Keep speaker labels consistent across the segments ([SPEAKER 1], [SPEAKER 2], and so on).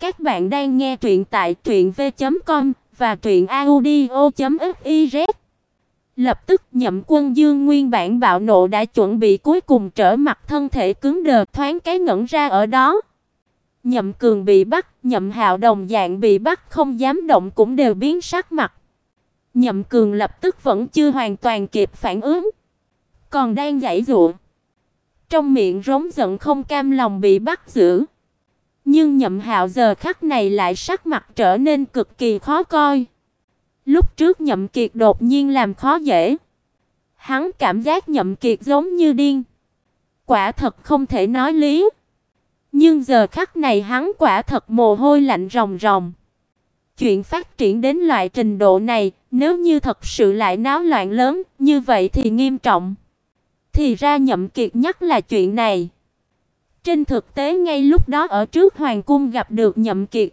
[SPEAKER 1] Các bạn đang nghe truyện tại truyệnv.com và truyệnaudio.fiz. Lập tức Nhậm Quân Dương nguyên bản bạo nộ đã chuẩn bị cuối cùng trở mặt thân thể cứng đờ thoáng cái ngẩn ra ở đó. Nhậm Cường bị bắt, Nhậm Hạo đồng dạng bị bắt không dám động cũng đều biến sắc mặt. Nhậm Cường lập tức vẫn chưa hoàn toàn kịp phản ứng, còn đang giãy giụa. Trong miệng rống giận không cam lòng bị bắt giữ. Nhưng Nhậm Hạo giờ khắc này lại sắc mặt trở nên cực kỳ khó coi. Lúc trước Nhậm Kiệt đột nhiên làm khó dễ, hắn cảm giác Nhậm Kiệt giống như điên. Quả thật không thể nói lý. Nhưng giờ khắc này hắn quả thật mồ hôi lạnh ròng ròng. Chuyện phát triển đến loại trình độ này, nếu như thật sự lại náo loạn lớn, như vậy thì nghiêm trọng. Thì ra Nhậm Kiệt nhắc là chuyện này. Trên thực tế ngay lúc đó ở trước hoàng cung gặp được Nhậm Kiệt,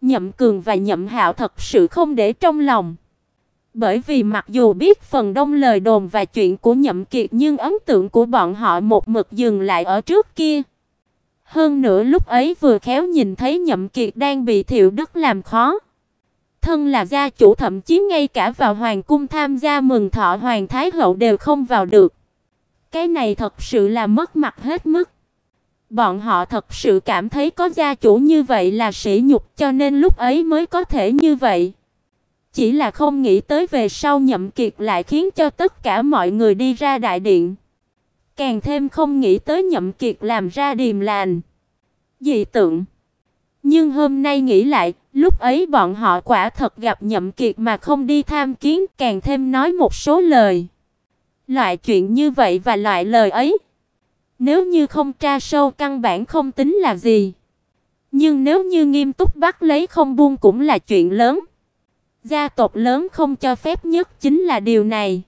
[SPEAKER 1] Nhậm Cường và Nhậm Hạo thật sự không để trong lòng. Bởi vì mặc dù biết phần đông lời đồn và chuyện của Nhậm Kiệt nhưng ấn tượng của bọn họ một mực dừng lại ở trước kia. Hơn nữa lúc ấy vừa khéo nhìn thấy Nhậm Kiệt đang bị Thiệu Đức làm khó. Thân là gia chủ thậm chí ngay cả vào hoàng cung tham gia mừng thọ hoàng thái hậu đều không vào được. Cái này thật sự là mất mặt hết mức. Bọn họ thật sự cảm thấy có gia chủ như vậy là sỉ nhục cho nên lúc ấy mới có thể như vậy. Chỉ là không nghĩ tới về sau Nhậm Kiệt lại khiến cho tất cả mọi người đi ra đại điện. Càng thêm không nghĩ tới Nhậm Kiệt làm ra điềm lành. Dị tượng. Nhưng hôm nay nghĩ lại, lúc ấy bọn họ quả thật gặp Nhậm Kiệt mà không đi tham kiến, càng thêm nói một số lời. Loại chuyện như vậy và loại lời ấy nếu như không tra sâu căn bản không tính là gì. Nhưng nếu như nghiêm túc bắt lấy không buông cũng là chuyện lớn. Gia tộc lớn không cho phép nhất chính là điều này.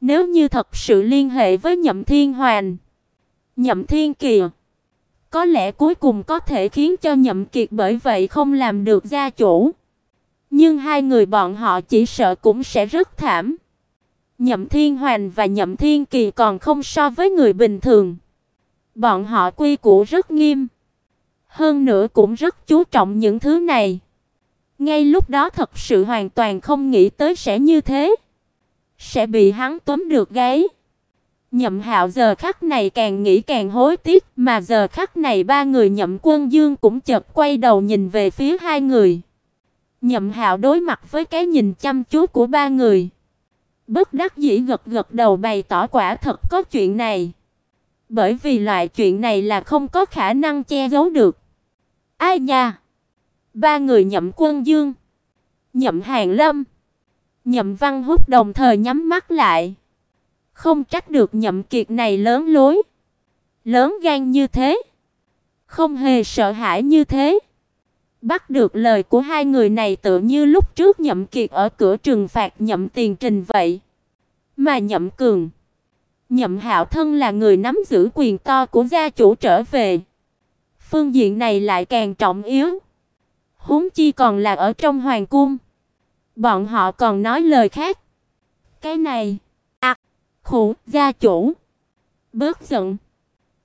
[SPEAKER 1] Nếu như thật sự liên hệ với Nhậm Thiên Hoàn, Nhậm Thiên Kỳ, có lẽ cuối cùng có thể khiến cho Nhậm Kiệt bởi vậy không làm được gia chủ. Nhưng hai người bọn họ chỉ sợ cũng sẽ rất thảm. Nhậm Thiên Hoàn và Nhậm Thiên Kỳ còn không so với người bình thường. Bọn họ quy củ rất nghiêm, hơn nữa cũng rất chú trọng những thứ này. Ngay lúc đó thật sự hoàn toàn không nghĩ tới sẽ như thế, sẽ bị hắn tóm được gáy. Nhậm Hạo giờ khắc này càng nghĩ càng hối tiếc, mà giờ khắc này ba người Nhậm Quân Dương cũng chợt quay đầu nhìn về phía hai người. Nhậm Hạo đối mặt với cái nhìn chăm chú của ba người, bất đắc dĩ gật gật đầu bày tỏ quả thật có chuyện này. Bởi vì loại chuyện này là không có khả năng che giấu được. Ai nha? Ba người Nhậm Quân Dương, Nhậm Hàn Lâm, Nhậm Văn Húc đồng thời nhắm mắt lại. Không trách được Nhậm Kiệt này lớn lối, lớn gan như thế, không hề sợ hãi như thế. Bắt được lời của hai người này tựa như lúc trước Nhậm Kiệt ở cửa trừng phạt Nhậm Tiền Trình vậy. Mà Nhậm Cường Nhậm Hạo thân là người nắm giữ quyền to của gia chủ trở về. Phương diện này lại càng trọng yếu. Huống chi còn là ở trong hoàng cung. Bọn họ còn nói lời khác. Cái này, à, khủ, gia chủ. Bớt giận.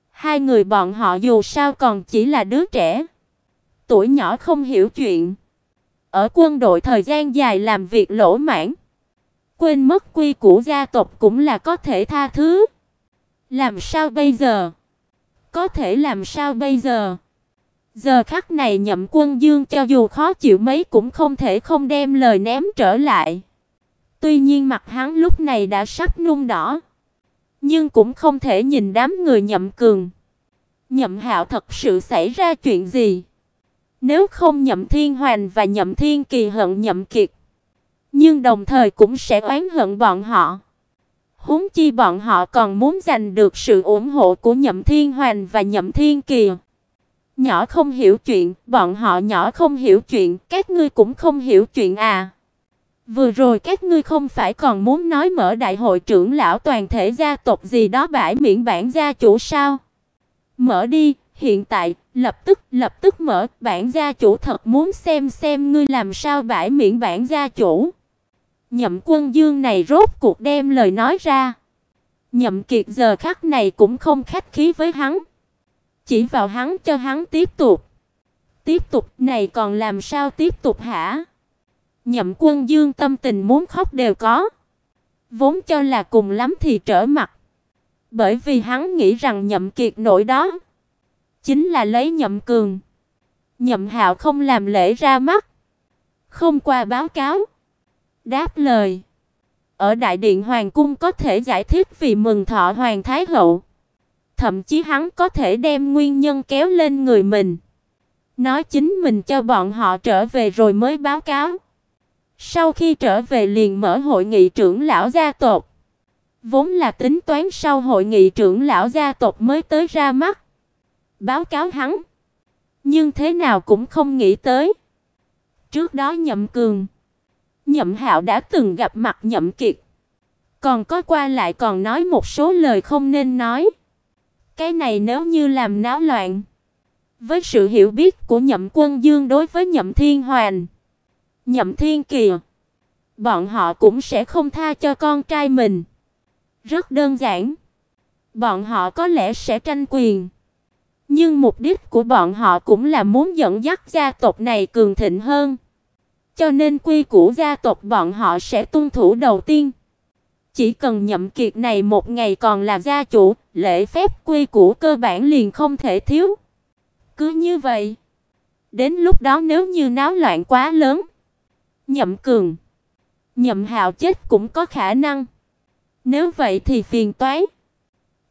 [SPEAKER 1] Hai người bọn họ dù sao còn chỉ là đứa trẻ. Tuổi nhỏ không hiểu chuyện. Ở quân đội thời gian dài làm việc lỗ mãn quên mất quy củ gia tộc cũng là có thể tha thứ. Làm sao bây giờ? Có thể làm sao bây giờ? Giờ khắc này Nhậm Quân Dương cho dù khó chịu mấy cũng không thể không đem lời ném trở lại. Tuy nhiên mặt hắn lúc này đã sắp nung đỏ, nhưng cũng không thể nhìn đám người Nhậm Cường. Nhậm Hạo thật sự xảy ra chuyện gì? Nếu không Nhậm Thiên Hoành và Nhậm Thiên Kỳ hận Nhậm Kiệt, nhưng đồng thời cũng sẽ oán hận bọn họ. Huống chi bọn họ còn muốn giành được sự ủng hộ của Nhậm Thiên Hoành và Nhậm Thiên Kỳ. Nhỏ không hiểu chuyện, bọn họ nhỏ không hiểu chuyện, các ngươi cũng không hiểu chuyện à? Vừa rồi các ngươi không phải còn muốn nói mở đại hội trưởng lão toàn thể gia tộc gì đó bãi miễn bản gia chủ sao? Mở đi, hiện tại, lập tức, lập tức mở, bản gia chủ thật muốn xem xem ngươi làm sao bãi miễn bản gia chủ. Nhậm Quân Dương này rốt cuộc đem lời nói ra. Nhậm Kiệt giờ khắc này cũng không khách khí với hắn, chỉ vào hắn cho hắn tiếp tục. tiếp tục, này còn làm sao tiếp tục hả? Nhậm Quân Dương tâm tình muốn khóc đều có. Vốn cho là cùng lắm thì trở mặt. Bởi vì hắn nghĩ rằng Nhậm Kiệt nổi đó chính là lấy Nhậm Cường. Nhậm Hạo không làm lễ ra mắt, không qua báo cáo, đáp lời. Ở đại điện hoàng cung có thể giải thích vì mừng thọ hoàng thái hậu. Thậm chí hắn có thể đem nguyên nhân kéo lên người mình. Nói chính mình cho bọn họ trở về rồi mới báo cáo. Sau khi trở về liền mở hội nghị trưởng lão gia tộc. Vốn là tính toán sau hội nghị trưởng lão gia tộc mới tới ra mắt. Báo cáo hắn. Nhưng thế nào cũng không nghĩ tới. Trước đó Nhậm Cường, Nhậm Hạo đã từng gặp mặt Nhậm Kiệt. Còn có qua lại còn nói một số lời không nên nói. Cái này nếu như làm náo loạn, với sự hiểu biết của Nhậm Quân Dương đối với Nhậm Thiên Hoàn, Nhậm Thiên Kiều, bọn họ cũng sẽ không tha cho con trai mình. Rất đơn giản, bọn họ có lẽ sẽ tranh quyền, nhưng mục đích của bọn họ cũng là muốn dẫn dắt gia tộc này cường thịnh hơn. Cho nên quy củ gia tộc bọn họ sẽ tuân thủ đầu tiên. Chỉ cần nhậm kiệt này một ngày còn là gia chủ, lễ phép quy củ cơ bản liền không thể thiếu. Cứ như vậy, đến lúc đó nếu như náo loạn quá lớn, Nhậm Cường, Nhậm Hạo chết cũng có khả năng. Nếu vậy thì phiền toái.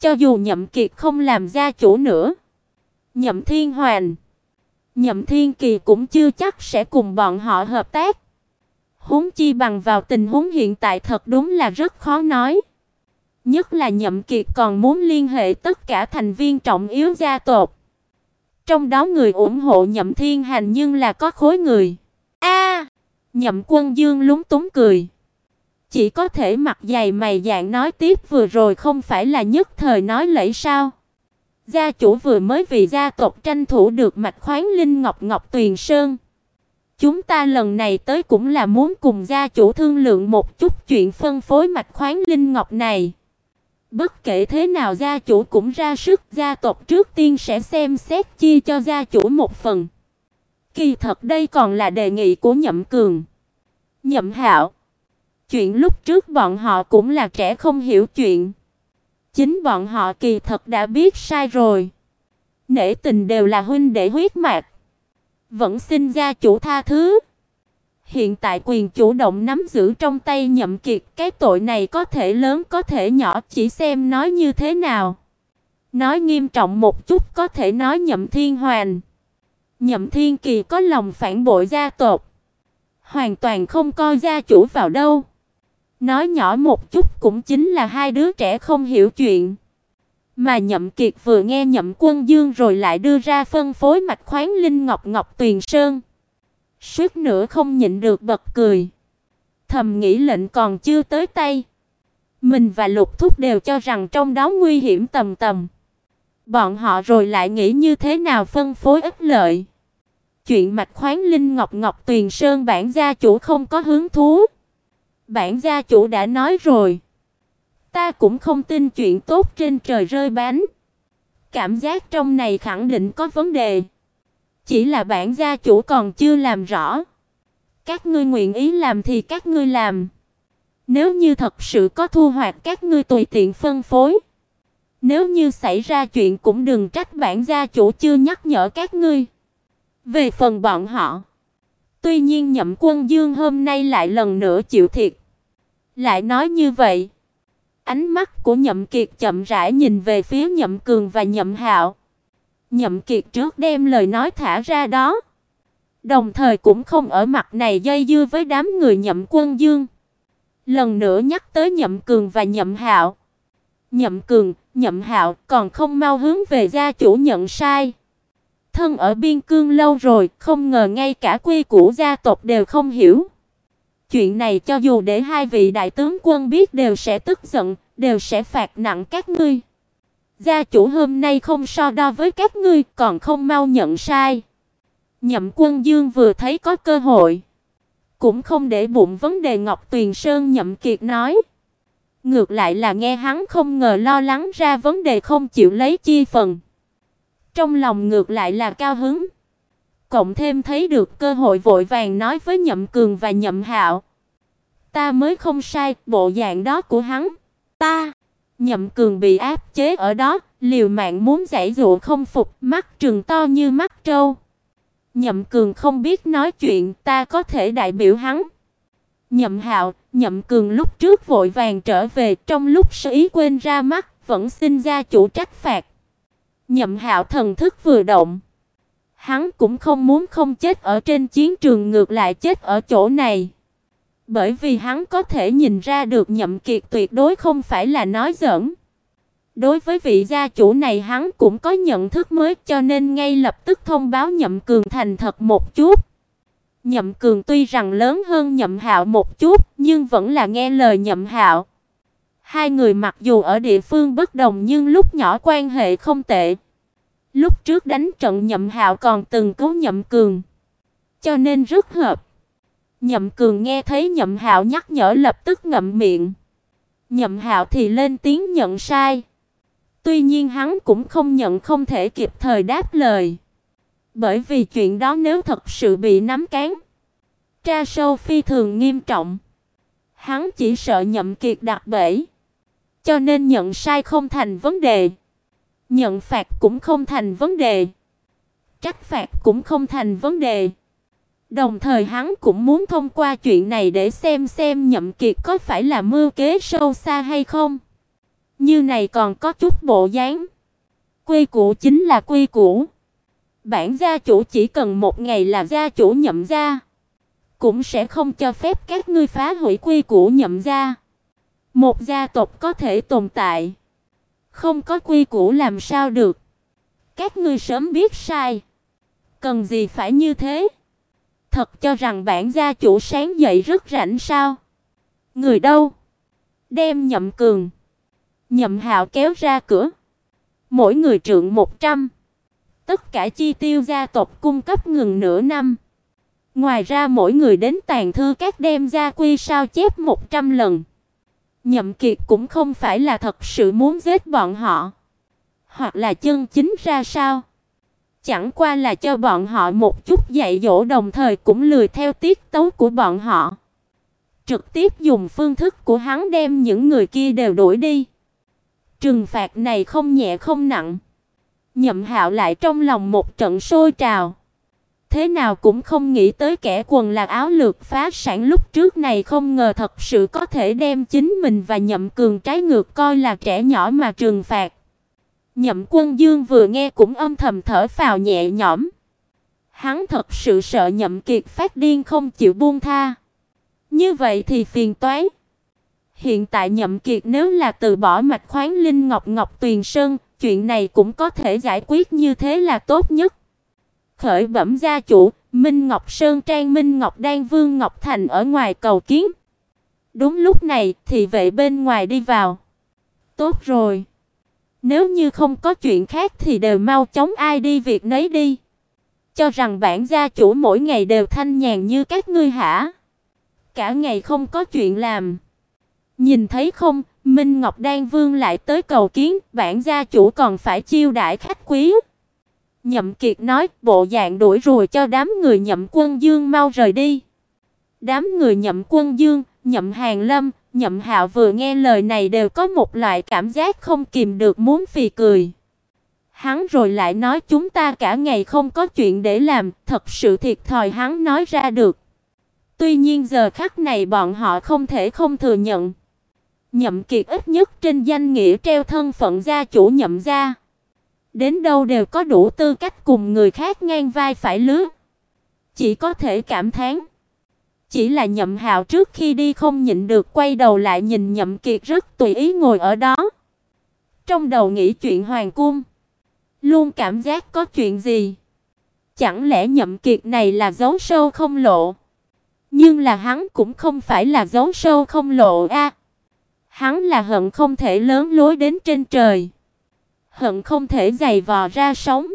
[SPEAKER 1] Cho dù Nhậm Kiệt không làm gia chủ nữa, Nhậm Thiên Hoàn, Nhậm Thiên Kỳ cũng chưa chắc sẽ cùng bọn họ hợp tác. Huống chi bằng vào tình huống hiện tại thật đúng là rất khó nói. Nhất là Nhậm Kiệt còn muốn liên hệ tất cả thành viên trọng yếu gia tộc. Trong đó người ủng hộ Nhậm Thiên Hành nhưng là có khối người. A, Nhậm Quân Dương lúng túng cười. Chỉ có thể mặt dày mày dạn nói tiếp vừa rồi không phải là nhất thời nói lẫy sao? Gia chủ vừa mới vì gia tộc tranh thủ được mạch khoáng linh ngọc ngọc tuyền sơn. Chúng ta lần này tới cũng là muốn cùng gia chủ thương lượng một chút chuyện phân phối mạch khoáng linh ngọc này. Bất kể thế nào gia chủ cũng ra sức, gia tộc trước tiên sẽ xem xét chia cho gia chủ một phần. Kỳ thật đây còn là đề nghị của Nhậm Cường. Nhậm Hạo. Chuyện lúc trước bọn họ cũng là trẻ không hiểu chuyện. Chính bọn họ kỳ thật đã biết sai rồi. Nể tình đều là huynh đệ huyết mạch. Vẫn xin gia chủ tha thứ. Hiện tại quyền chủ động nắm giữ trong tay Nhậm Kiệt, cái tội này có thể lớn có thể nhỏ, chỉ xem nói như thế nào. Nói nghiêm trọng một chút có thể nói Nhậm Thiên Hoàn. Nhậm Thiên Kỳ có lòng phản bội gia tộc, hoàn toàn không coi gia chủ vào đâu. Nói nhỏ một chút cũng chính là hai đứa trẻ không hiểu chuyện. Mà Nhậm Kiệt vừa nghe Nhậm Quân Dương rồi lại đưa ra phân phối mạch khoáng linh ngọc ngọc tuyền sơn. Suýt nữa không nhịn được bật cười. Thầm nghĩ lệnh còn chưa tới tay. Mình và Lục Thúc đều cho rằng trong đó nguy hiểm tầm tầm. Bọn họ rồi lại nghĩ như thế nào phân phối ích lợi. Chuyện mạch khoáng linh ngọc ngọc tuyền sơn bản gia chủ không có hứng thú. Bản gia chủ đã nói rồi. Ta cũng không tin chuyện tốt trên trời rơi bánh. Cảm giác trong này khẳng định có vấn đề. Chỉ là bản gia chủ còn chưa làm rõ. Các ngươi nguyện ý làm thì các ngươi làm. Nếu như thật sự có thu hoạch các ngươi tùy tiện phân phối. Nếu như xảy ra chuyện cũng đừng trách bản gia chủ chưa nhắc nhở các ngươi. Về phần bọn họ, tuy nhiên Nhậm Quân Dương hôm nay lại lần nữa chịu thiệt. Lại nói như vậy, ánh mắt của Nhậm Kiệt chậm rãi nhìn về phía Nhậm Cường và Nhậm Hạo. Nhậm Kiệt trước đem lời nói thả ra đó, đồng thời cũng không ở mặt này dây dưa với đám người Nhậm Quân Dương. Lần nữa nhắc tới Nhậm Cường và Nhậm Hạo. Nhậm Cường, Nhậm Hạo còn không mau hướng về gia chủ nhận sai. Thân ở biên cương lâu rồi, không ngờ ngay cả quy củ gia tộc đều không hiểu. Chuyện này cho dù để hai vị đại tướng quân biết đều sẽ tức giận, đều sẽ phạt nặng các ngươi. Gia chủ hôm nay không so đo với các ngươi, còn không mau nhận sai. Nhậm Quân Dương vừa thấy có cơ hội, cũng không để bụng vấn đề Ngọc Tuyền Sơn Nhậm Kiệt nói. Ngược lại là nghe hắn không ngờ lo lắng ra vấn đề không chịu lấy chi phần. Trong lòng ngược lại là cao hứng. cộng thêm thấy được cơ hội vội vàng nói với Nhậm Cường và Nhậm Hạo. Ta mới không sai, bộ dạng đó của hắn. Ta Nhậm Cường bị áp chế ở đó, liều mạng muốn giải dụ không phục, mắt trừng to như mắt trâu. Nhậm Cường không biết nói chuyện, ta có thể đại biểu hắn. Nhậm Hạo, Nhậm Cường lúc trước vội vàng trở về, trong lúc sơ ý quên ra mắt, vẫn xin gia chủ trách phạt. Nhậm Hạo thần thức vừa động, hắn cũng không muốn không chết ở trên chiến trường ngược lại chết ở chỗ này. Bởi vì hắn có thể nhìn ra được Nhậm Kiệt tuyệt đối không phải là nói giỡn. Đối với vị gia chủ này hắn cũng có nhận thức mới cho nên ngay lập tức thông báo Nhậm Cường thành thật một chút. Nhậm Cường tuy rằng lớn hơn Nhậm Hạo một chút, nhưng vẫn là nghe lời Nhậm Hạo. Hai người mặc dù ở địa phương bất đồng nhưng lúc nhỏ quan hệ không tệ. Lúc trước đánh trận Nhậm Hạo còn từng cứu Nhậm Cường, cho nên rất hợp. Nhậm Cường nghe thấy Nhậm Hạo nhắc nhở lập tức ngậm miệng. Nhậm Hạo thì lên tiếng nhận sai. Tuy nhiên hắn cũng không nhận không thể kịp thời đáp lời. Bởi vì chuyện đó nếu thật sự bị nắm cán, tra sâu phi thường nghiêm trọng. Hắn chỉ sợ Nhậm Kiệt đặt bẫy, cho nên nhận sai không thành vấn đề. Nhận phạt cũng không thành vấn đề. Trách phạt cũng không thành vấn đề. Đồng thời hắn cũng muốn thông qua chuyện này để xem xem Nhậm Kiệt có phải là mưu kế sâu xa hay không. Như này còn có chút bộ dáng. Quy củ chính là quy củ. Bản gia chủ chỉ cần một ngày là gia chủ nhậm gia, cũng sẽ không cho phép các ngươi phá hủy quy củ nhậm gia. Một gia tộc có thể tồn tại, không có quy củ làm sao được? Các ngươi sớm biết sai, cần gì phải như thế? Thật cho rằng bản gia chủ sáng dậy rất rảnh sao? Người đâu? Đem Nhậm Cường, Nhậm Hạo kéo ra cửa. Mỗi người trượng 100. Tất cả chi tiêu gia tộc cung cấp ngừng nửa năm. Ngoài ra mỗi người đến tàn thư các đem gia quy sao chép 100 lần. Nhậm Kiệt cũng không phải là thật sự muốn giết bọn họ, hoặc là chân chính ra sao. Chẳng qua là cho bọn họ một chút dạy dỗ đồng thời cũng lười theo tiết tấu của bọn họ. Trực tiếp dùng phương thức của hắn đem những người kia đều đuổi đi. Trừng phạt này không nhẹ không nặng. Nhậm Hạo lại trong lòng một trận sôi trào. Thế nào cũng không nghĩ tới kẻ quần là áo lược phá sản lúc trước này không ngờ thật sự có thể đem chính mình và Nhậm Cường trái ngược coi là trẻ nhỏ mà trừng phạt. Nhậm Quân Dương vừa nghe cũng âm thầm thở phào nhẹ nhõm. Hắn thật sự sợ Nhậm Kiệt phát điên không chịu buông tha. Như vậy thì phiền toái. Hiện tại Nhậm Kiệt nếu là từ bỏ mạch khoáng linh ngọc ngọc tuyền sơn, chuyện này cũng có thể giải quyết như thế là tốt nhất. Khởi bẩm gia chủ, Minh Ngọc Sơn Trang Minh Ngọc Đan Vương Ngọc Thành ở ngoài cầu kiến. Đúng lúc này thì vệ bên ngoài đi vào. Tốt rồi. Nếu như không có chuyện khác thì đều mau chóng ai đi việc nấy đi. Cho rằng bản gia chủ mỗi ngày đều thanh nhàn như các ngươi hả? Cả ngày không có chuyện làm. Nhìn thấy không, Minh Ngọc Đan Vương lại tới cầu kiến, bản gia chủ còn phải chiêu đãi khách quý. Nhậm Kiệt nói, bộ dạng đuổi rồi cho đám người Nhậm Quân Dương mau rời đi. Đám người Nhậm Quân Dương, Nhậm Hàn Lâm, Nhậm Hạo vừa nghe lời này đều có một loại cảm giác không kìm được muốn phì cười. Hắn rồi lại nói chúng ta cả ngày không có chuyện để làm, thật sự thiệt thòi hắn nói ra được. Tuy nhiên giờ khắc này bọn họ không thể không thừa nhận. Nhậm Kiệt ít nhất trên danh nghĩa treo thân phận gia chủ Nhậm gia. Đến đâu đều có đủ tư cách cùng người khác ngang vai phải lứa. Chỉ có thể cảm thán. Chỉ là Nhậm Hạo trước khi đi không nhịn được quay đầu lại nhìn Nhậm Kiệt rất tùy ý ngồi ở đó. Trong đầu nghĩ chuyện hoàng cung, luôn cảm giác có chuyện gì. Chẳng lẽ Nhậm Kiệt này là giấu sâu không lộ? Nhưng là hắn cũng không phải là giấu sâu không lộ a. Hắn là hận không thể lớn lối đến trên trời. Hận không thể giày vò ra sống.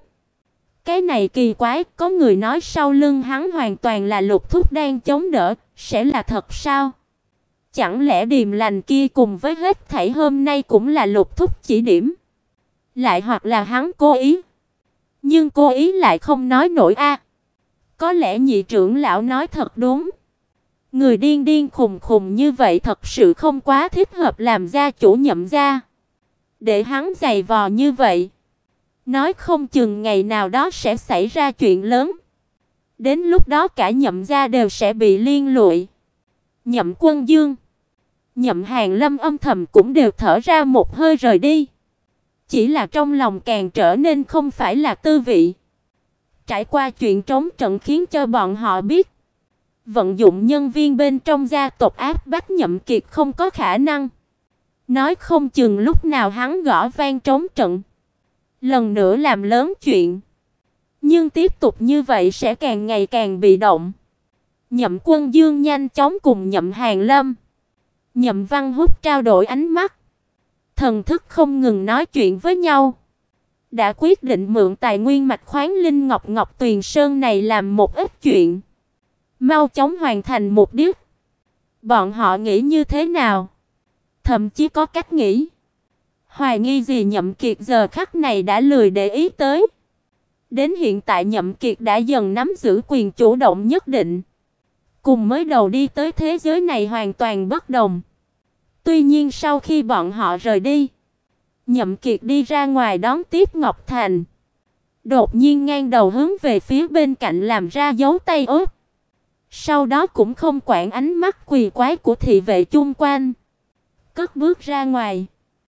[SPEAKER 1] Cái này kỳ quái, có người nói sau lưng hắn hoàn toàn là lục thúc đang chống đỡ, sẽ là thật sao? Chẳng lẽ điềm lành kia cùng với hết thảy hôm nay cũng là lục thúc chỉ điểm? Lại hoặc là hắn cố ý? Nhưng cố ý lại không nói nổi a. Có lẽ nhị trưởng lão nói thật đúng. Người điên điên khùng khùng như vậy thật sự không quá thích hợp làm gia chủ nhậm gia. Để hắn giày vò như vậy, nói không chừng ngày nào đó sẽ xảy ra chuyện lớn. Đến lúc đó cả nhậm gia đều sẽ bị liên lụy. Nhậm Quân Dương, Nhậm Hàn Lâm âm thầm cũng đều thở ra một hơi rời đi. Chỉ là trong lòng càng trở nên không phải là tư vị. Trải qua chuyện trống trận khiến cho bọn họ biết, vận dụng nhân viên bên trong gia tộc áp bách Nhậm Kiệt không có khả năng. Nói không chừng lúc nào hắn gõ vang trống trận, lần nữa làm lớn chuyện. Nhưng tiếp tục như vậy sẽ càng ngày càng bị động. Nhậm Quân Dương nhanh chóng cùng Nhậm Hàn Lâm, Nhậm Văn Húc trao đổi ánh mắt, thần thức không ngừng nói chuyện với nhau. Đã quyết định mượn tài nguyên mạch khoáng linh ngọc ngọc tuyền sơn này làm một ít chuyện, mau chóng hoàn thành mục đích. Bọn họ nghĩ như thế nào? Thậm chí có cách nghĩ, hoài nghi gì Nhậm Kiệt giờ khắc này đã lười để ý tới. Đến hiện tại Nhậm Kiệt đã dần nắm giữ quyền chủ động nhất định. Cùng mới đầu đi tới thế giới này hoàn toàn bất đồng. Tuy nhiên sau khi bọn họ rời đi, Nhậm Kiệt đi ra ngoài đón tiếp Ngọc Thành. Đột nhiên ngang đầu hướng về phía bên cạnh làm ra dấu tay ớt. Sau đó cũng không quản ánh mắt quỳ quái của thị vệ chung quanh, cất bước ra ngoài.